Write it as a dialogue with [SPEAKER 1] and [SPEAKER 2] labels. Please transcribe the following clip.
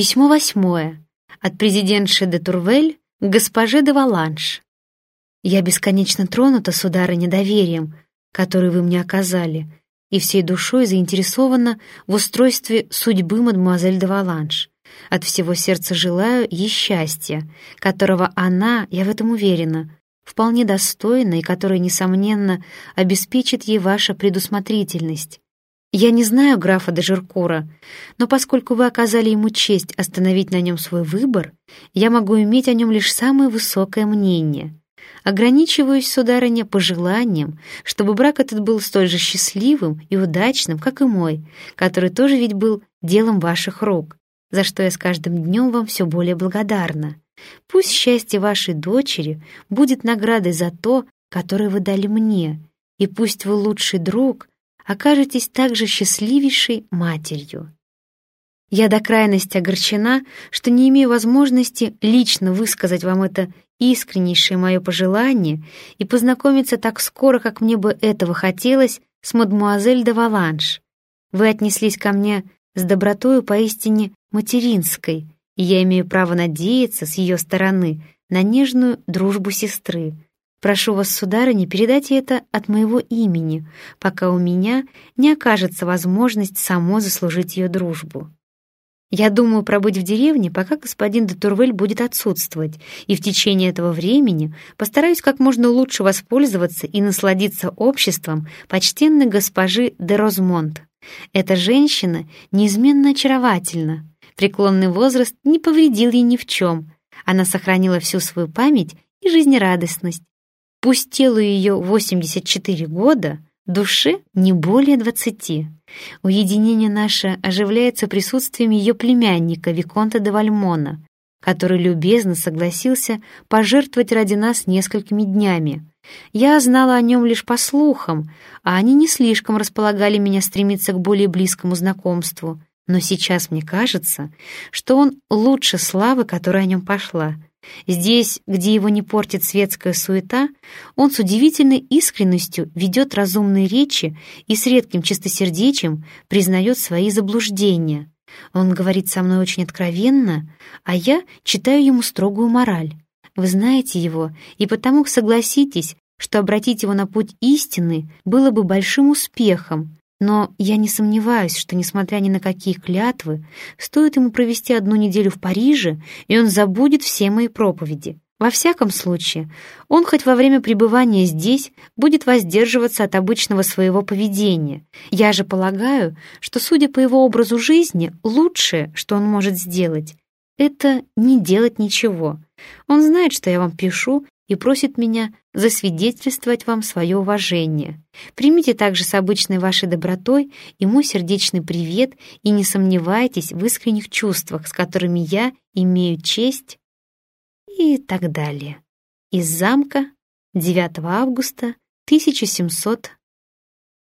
[SPEAKER 1] Письмо восьмое. От президентши де Турвель к госпоже де Валанш. «Я бесконечно тронута, сударыня, доверием, которое вы мне оказали, и всей душой заинтересована в устройстве судьбы мадемуазель де Валанш. От всего сердца желаю ей счастья, которого она, я в этом уверена, вполне достойна и которое, несомненно, обеспечит ей ваша предусмотрительность. Я не знаю графа де Жиркура, но поскольку вы оказали ему честь остановить на нем свой выбор, я могу иметь о нем лишь самое высокое мнение. Ограничиваюсь, сударыня, пожеланием, чтобы брак этот был столь же счастливым и удачным, как и мой, который тоже ведь был делом ваших рук, за что я с каждым днем вам все более благодарна. Пусть счастье вашей дочери будет наградой за то, которое вы дали мне, и пусть вы лучший друг, окажетесь также счастливейшей матерью. Я до крайности огорчена, что не имею возможности лично высказать вам это искреннейшее мое пожелание и познакомиться так скоро, как мне бы этого хотелось, с мадмуазель де Валанш. Вы отнеслись ко мне с добротою поистине материнской, и я имею право надеяться с ее стороны на нежную дружбу сестры, Прошу вас, сударыня, передайте это от моего имени, пока у меня не окажется возможность само заслужить ее дружбу. Я думаю пробыть в деревне, пока господин де Турвель будет отсутствовать, и в течение этого времени постараюсь как можно лучше воспользоваться и насладиться обществом почтенной госпожи де Розмонт. Эта женщина неизменно очаровательна. Преклонный возраст не повредил ей ни в чем. Она сохранила всю свою память и жизнерадостность, Пусть телу ее 84 года, душе не более 20. Уединение наше оживляется присутствием ее племянника Виконта де Вальмона, который любезно согласился пожертвовать ради нас несколькими днями. Я знала о нем лишь по слухам, а они не слишком располагали меня стремиться к более близкому знакомству. Но сейчас мне кажется, что он лучше славы, которая о нем пошла — Здесь, где его не портит светская суета, он с удивительной искренностью ведет разумные речи и с редким чистосердечием признает свои заблуждения. Он говорит со мной очень откровенно, а я читаю ему строгую мораль. Вы знаете его, и потому согласитесь, что обратить его на путь истины было бы большим успехом, но я не сомневаюсь, что, несмотря ни на какие клятвы, стоит ему провести одну неделю в Париже, и он забудет все мои проповеди. Во всяком случае, он хоть во время пребывания здесь будет воздерживаться от обычного своего поведения. Я же полагаю, что, судя по его образу жизни, лучшее, что он может сделать, это не делать ничего. Он знает, что я вам пишу, и просит меня засвидетельствовать вам свое уважение. Примите также с обычной вашей добротой и мой сердечный привет и не сомневайтесь в искренних чувствах, с которыми я имею честь и так далее. Из замка 9 августа 1700